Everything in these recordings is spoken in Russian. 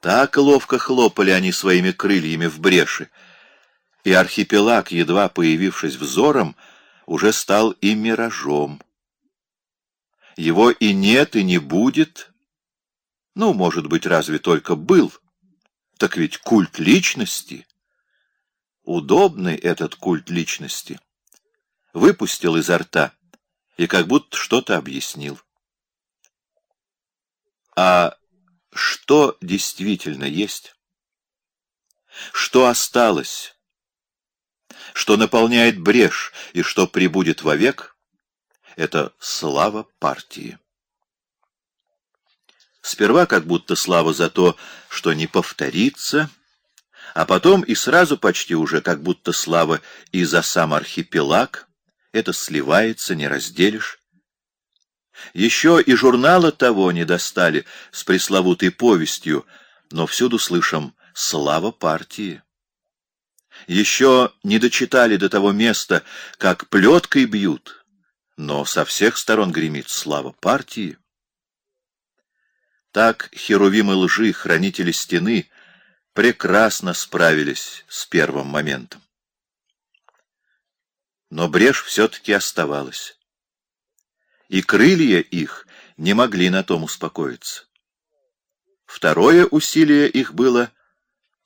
Так ловко хлопали они своими крыльями в бреши, и архипелаг, едва появившись взором, уже стал и миражом. Его и нет, и не будет. Ну, может быть, разве только был. Так ведь культ личности. Удобный этот культ личности. Выпустил изо рта и как будто что-то объяснил. А что действительно есть? Что осталось? Что наполняет брешь и что прибудет вовек? Это слава партии. Сперва как будто слава за то, что не повторится, а потом и сразу почти уже как будто слава и за сам архипелаг. Это сливается, не разделишь. Еще и журнала того не достали с пресловутой повестью, но всюду слышим «Слава партии». Еще не дочитали до того места, как плеткой бьют, но со всех сторон гремит «Слава партии». Так херувимы лжи, хранители стены, прекрасно справились с первым моментом. Но брешь все-таки оставалась и крылья их не могли на том успокоиться. Второе усилие их было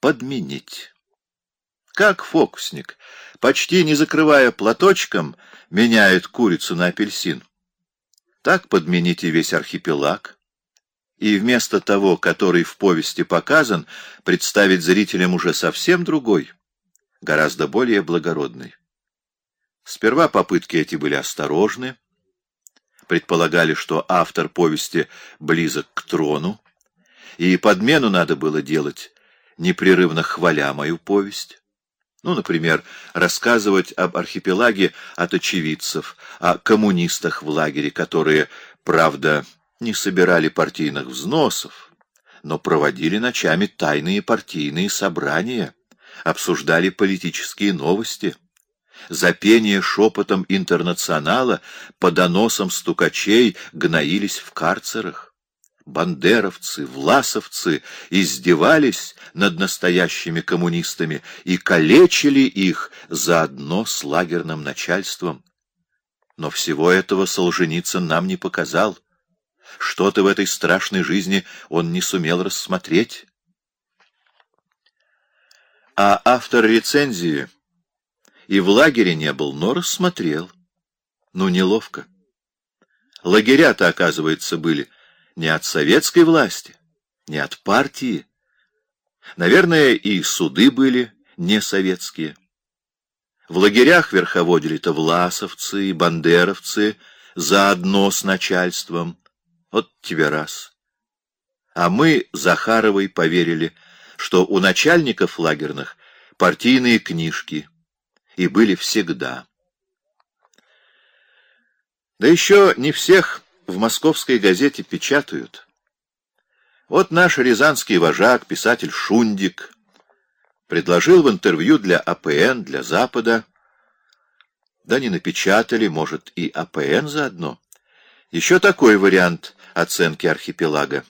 подменить. Как фокусник, почти не закрывая платочком, меняет курицу на апельсин. Так подмените весь архипелаг, и вместо того, который в повести показан, представить зрителям уже совсем другой, гораздо более благородный. Сперва попытки эти были осторожны, предполагали, что автор повести близок к трону, и подмену надо было делать, непрерывно хваля мою повесть. Ну, например, рассказывать об архипелаге от очевидцев, о коммунистах в лагере, которые, правда, не собирали партийных взносов, но проводили ночами тайные партийные собрания, обсуждали политические новости — за пение шепотом интернационала по доносам стукачей гноились в карцерах. Бандеровцы, власовцы издевались над настоящими коммунистами и калечили их заодно с лагерным начальством. Но всего этого Солженицын нам не показал. Что-то в этой страшной жизни он не сумел рассмотреть. А автор рецензии и в лагере не был, но рассмотрел. Ну, неловко. Лагеря-то, оказывается, были не от советской власти, не от партии. Наверное, и суды были не советские. В лагерях верховодили-то власовцы и бандеровцы заодно с начальством. Вот тебе раз. А мы Захаровой поверили, что у начальников лагерных партийные книжки — и были всегда. Да еще не всех в московской газете печатают. Вот наш рязанский вожак, писатель Шундик, предложил в интервью для АПН, для Запада, да не напечатали, может, и АПН заодно, еще такой вариант оценки архипелага.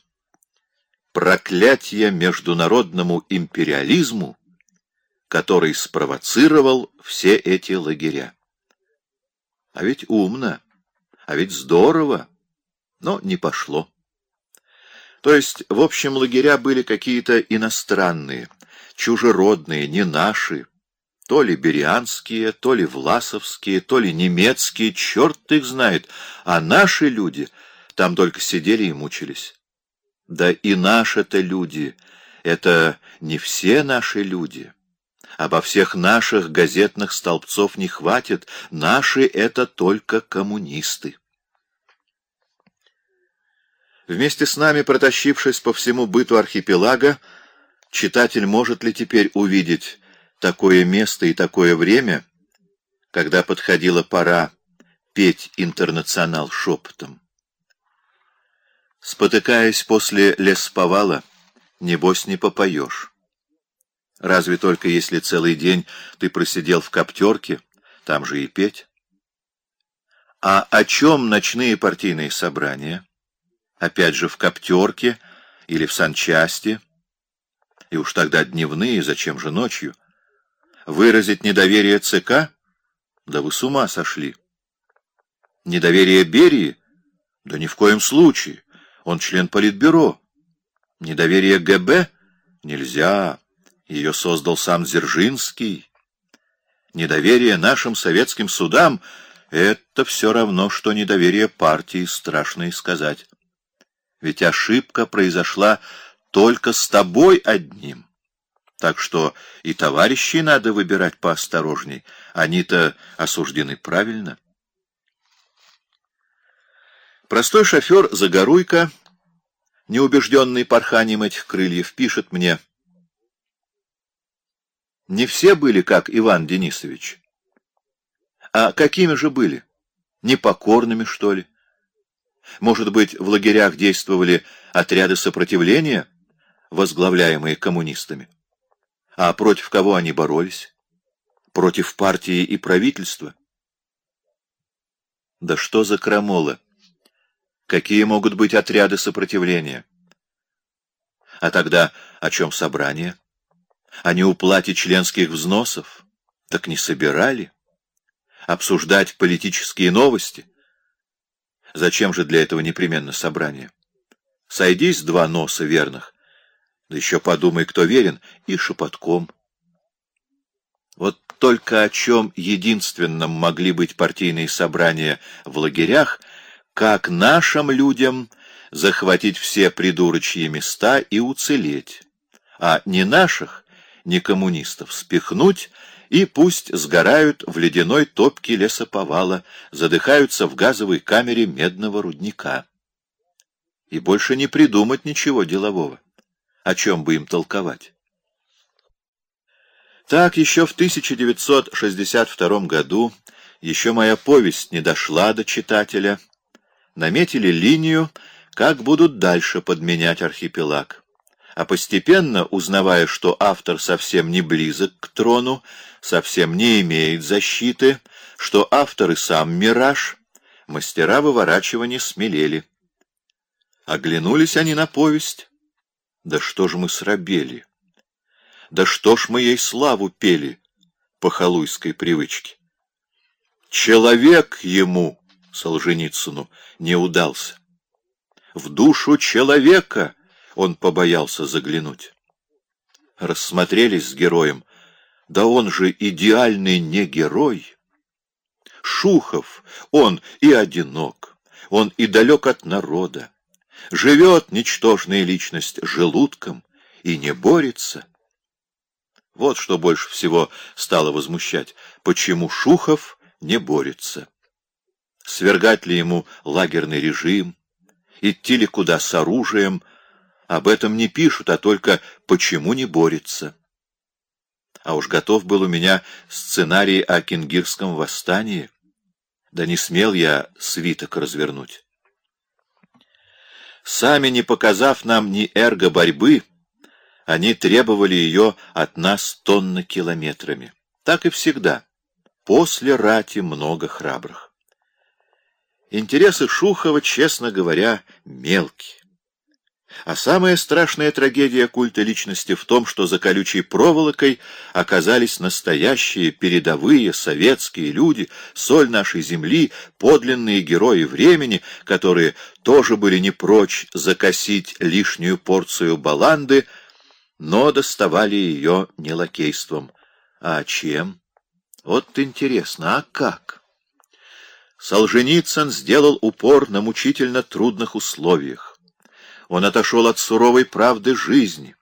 Проклятие международному империализму который спровоцировал все эти лагеря. А ведь умно, а ведь здорово, но не пошло. То есть, в общем, лагеря были какие-то иностранные, чужеродные, не наши, то ли берианские, то ли власовские, то ли немецкие, черт их знает, а наши люди там только сидели и мучились. Да и наши-то люди, это не все наши люди. Обо всех наших газетных столбцов не хватит, наши — это только коммунисты. Вместе с нами, протащившись по всему быту архипелага, читатель может ли теперь увидеть такое место и такое время, когда подходила пора петь «Интернационал» шепотом? Спотыкаясь после лесповала, небось не попоешь. Разве только если целый день ты просидел в коптерке, там же и петь. А о чем ночные партийные собрания? Опять же в коптерке или в санчасти? И уж тогда дневные, зачем же ночью? Выразить недоверие ЦК? Да вы с ума сошли. Недоверие Берии? Да ни в коем случае. Он член Политбюро. Недоверие ГБ? Нельзя. Ее создал сам Дзержинский. Недоверие нашим советским судам — это все равно, что недоверие партии, страшно и сказать. Ведь ошибка произошла только с тобой одним. Так что и товарищей надо выбирать поосторожней. Они-то осуждены правильно. Простой шофер Загоруйко, неубежденный порханием этих крыльев, пишет мне — не все были, как Иван Денисович. А какими же были? Непокорными, что ли? Может быть, в лагерях действовали отряды сопротивления, возглавляемые коммунистами? А против кого они боролись? Против партии и правительства? Да что за крамола? Какие могут быть отряды сопротивления? А тогда о чем собрание? О неуплате членских взносов? Так не собирали? Обсуждать политические новости? Зачем же для этого непременно собрание? Сойдись два носа верных, да еще подумай, кто верен, и шепотком. Вот только о чем единственном могли быть партийные собрания в лагерях, как нашим людям захватить все придурочьи места и уцелеть, а не наших не коммунистов, спихнуть и пусть сгорают в ледяной топке лесоповала, задыхаются в газовой камере медного рудника. И больше не придумать ничего делового. О чем бы им толковать? Так еще в 1962 году, еще моя повесть не дошла до читателя, наметили линию, как будут дальше подменять архипелаг а постепенно, узнавая, что автор совсем не близок к трону, совсем не имеет защиты, что автор и сам мираж, мастера выворачивания смелели. Оглянулись они на повесть. Да что ж мы срабели? Да что ж мы ей славу пели по халуйской привычке? Человек ему, Солженицыну, не удался. В душу человека — он побоялся заглянуть. Рассмотрелись с героем. Да он же идеальный не герой. Шухов, он и одинок, он и далек от народа. Живет ничтожная личность желудком и не борется. Вот что больше всего стало возмущать. Почему Шухов не борется? Свергать ли ему лагерный режим? Идти ли куда с оружием? Об этом не пишут, а только почему не борется. А уж готов был у меня сценарий о кенгирском восстании. Да не смел я свиток развернуть. Сами не показав нам ни эрго борьбы, они требовали ее от нас тонно-километрами. Так и всегда. После рати много храбрых. Интересы Шухова, честно говоря, мелкие. А самая страшная трагедия культа личности в том, что за колючей проволокой оказались настоящие передовые советские люди, соль нашей земли, подлинные герои времени, которые тоже были не прочь закосить лишнюю порцию баланды, но доставали ее не лакейством. А чем? Вот интересно, а как? Солженицын сделал упор на мучительно трудных условиях. Он отошел от суровой правды жизни.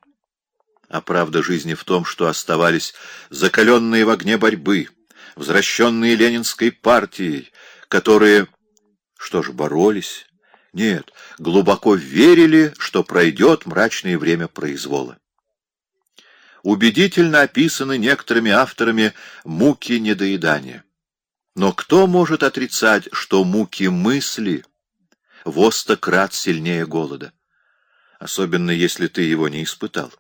А правда жизни в том, что оставались закаленные в огне борьбы, возвращенные Ленинской партией, которые, что ж, боролись? Нет, глубоко верили, что пройдет мрачное время произвола. Убедительно описаны некоторыми авторами муки недоедания. Но кто может отрицать, что муки мысли в сто крат сильнее голода? Особенно если ты его не испытал.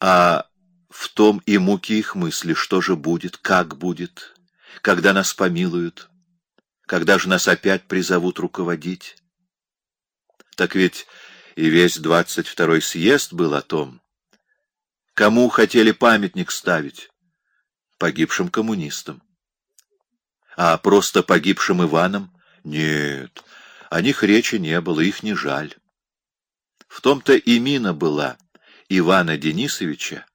А в том и муки их мысли, что же будет, как будет, когда нас помилуют, когда же нас опять призовут руководить. Так ведь и весь двадцать второй съезд был о том, Кому хотели памятник ставить? Погибшим коммунистам. А просто погибшим Иванам? Нет, о них речи не было, их не жаль. В том-то и мина была Ивана Денисовича,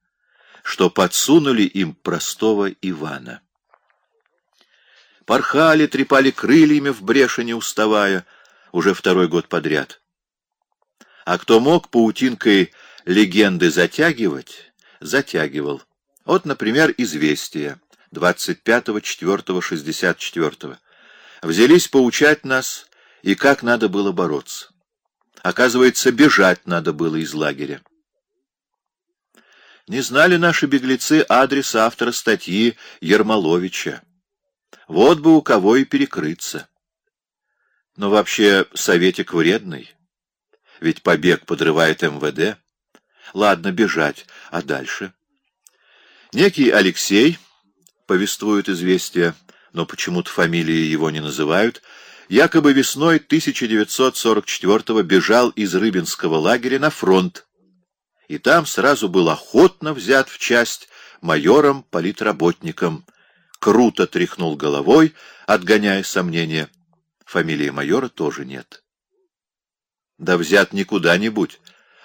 что подсунули им простого Ивана. Порхали, трепали крыльями в бреше не уставая, уже второй год подряд. А кто мог паутинкой легенды затягивать, затягивал. Вот, например, «Известия» 25.04.64. Взялись поучать нас, и как надо было бороться. Оказывается, бежать надо было из лагеря. Не знали наши беглецы адрес автора статьи Ермоловича. Вот бы у кого и перекрыться. Но вообще советик вредный. Ведь побег подрывает МВД. Ладно, бежать, а дальше? Некий Алексей, повествует известие, но почему-то фамилии его не называют, якобы весной 1944 бежал из Рыбинского лагеря на фронт, и там сразу был охотно взят в часть майором-политработником. Круто тряхнул головой, отгоняя сомнения. Фамилии майора тоже нет. Да взят не куда-нибудь,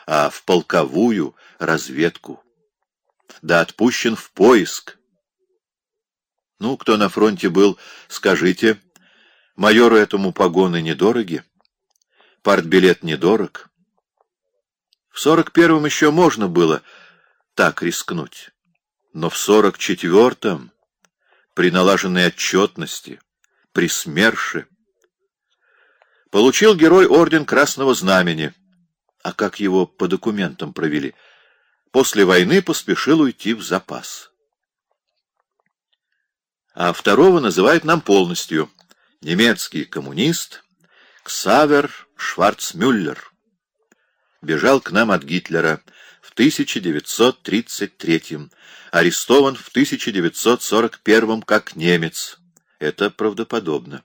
а в полковую разведку. Да отпущен в поиск. Ну, кто на фронте был, скажите, майору этому погоны недороги, партбилет недорог. В сорок первом еще можно было так рискнуть, но в сорок четвертом, при налаженной отчетности, при СМЕРШе, Получил герой орден Красного Знамени. А как его по документам провели? После войны поспешил уйти в запас. А второго называют нам полностью. Немецкий коммунист Ксавер Шварцмюллер. Бежал к нам от Гитлера в 1933 арестован в 1941 как немец. Это правдоподобно.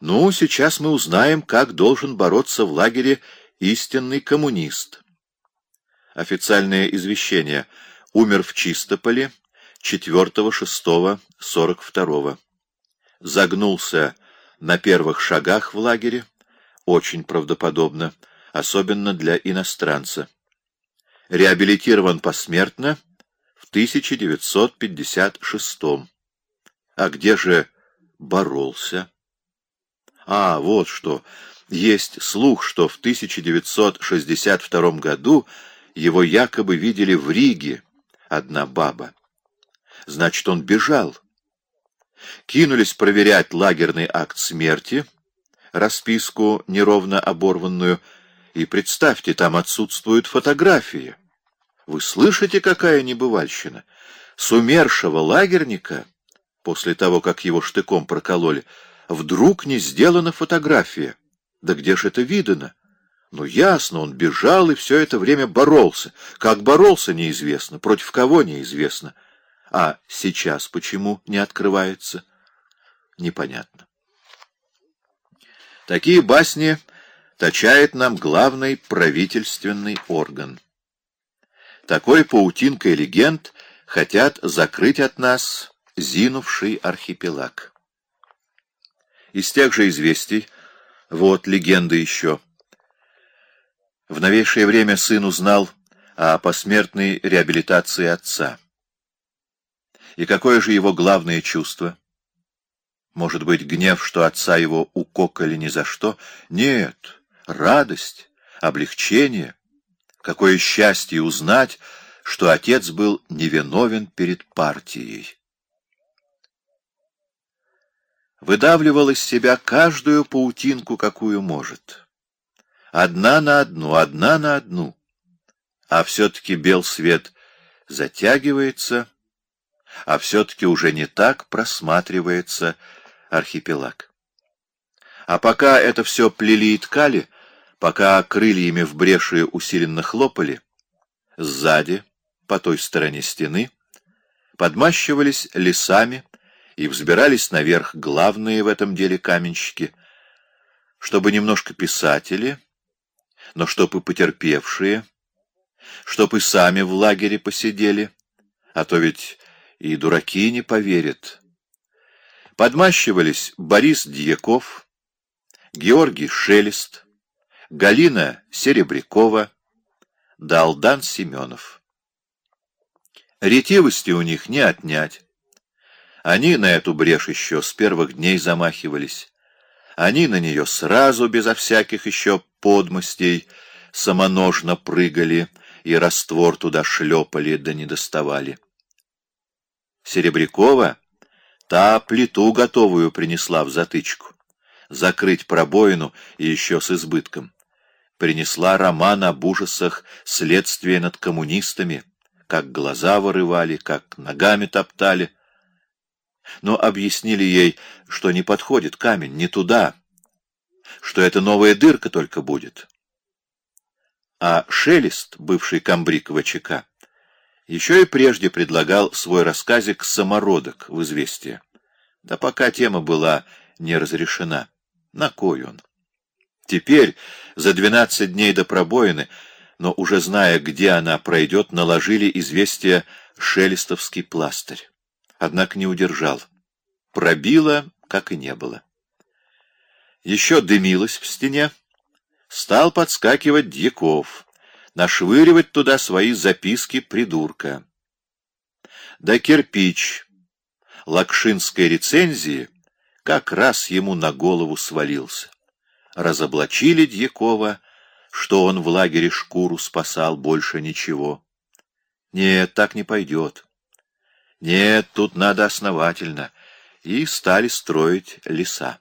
Ну, сейчас мы узнаем, как должен бороться в лагере истинный коммунист. Официальное извещение. Умер в Чистополе 4-6-42. Загнулся на первых шагах в лагере. Очень правдоподобно, особенно для иностранца. Реабилитирован посмертно в 1956. А где же боролся? А, вот что. Есть слух, что в 1962 году его якобы видели в Риге, одна баба. Значит, он бежал. Кинулись проверять лагерный акт смерти, расписку неровно оборванную, и представьте, там отсутствует фотография. Вы слышите, какая небывальщина? С умершего лагерника, после того, как его штыком прокололи, вдруг не сделана фотография. Да где ж это видано? Ну, ясно, он бежал и все это время боролся. Как боролся, неизвестно, против кого неизвестно. А сейчас почему не открывается? Непонятно. Такие басни точает нам главный правительственный орган. Такой паутинкой легенд хотят закрыть от нас зинувший архипелаг. Из тех же известий, вот легенда еще. В новейшее время сын узнал о посмертной реабилитации отца. И какое же его главное чувство? Может быть, гнев, что отца его укокали ни за что? Нет, радость, облегчение. Какое счастье узнать, что отец был невиновен перед партией выдавливал из себя каждую паутинку, какую может. Одна на одну, одна на одну. А все-таки бел свет затягивается, а все-таки уже не так просматривается архипелаг. А пока это все плели и ткали, пока крыльями в бреши усиленно хлопали, сзади, по той стороне стены, подмащивались лесами, и взбирались наверх главные в этом деле каменщики, чтобы немножко писатели, но чтобы потерпевшие, чтоб и сами в лагере посидели, а то ведь и дураки не поверят. Подмащивались Борис Дьяков, Георгий Шелест, Галина Серебрякова, Далдан Семенов. Ретивости у них не отнять. Они на эту брешь еще с первых дней замахивались. Они на нее сразу, безо всяких еще подмостей, самоножно прыгали и раствор туда шлепали, да не доставали. Серебрякова та плиту готовую принесла в затычку. Закрыть пробоину и еще с избытком. Принесла роман об ужасах следствия над коммунистами, как глаза вырывали, как ногами топтали. Но объяснили ей, что не подходит камень, не туда, что это новая дырка только будет. А Шелест, бывший комбриг ВЧК, еще и прежде предлагал свой рассказик «Самородок» в «Известие». Да пока тема была не разрешена. На кой он? Теперь, за двенадцать дней до пробоины, но уже зная, где она пройдет, наложили известие «Шелестовский пластырь». Однако не удержал. Пробило, как и не было. Еще дымилось в стене. Стал подскакивать Дьяков нашвыривать туда свои записки придурка. Да кирпич лакшинской рецензии как раз ему на голову свалился. Разоблачили Дьякова, что он в лагере шкуру спасал, больше ничего. Нет, так не пойдет. Нет, тут надо основательно. И стали строить леса.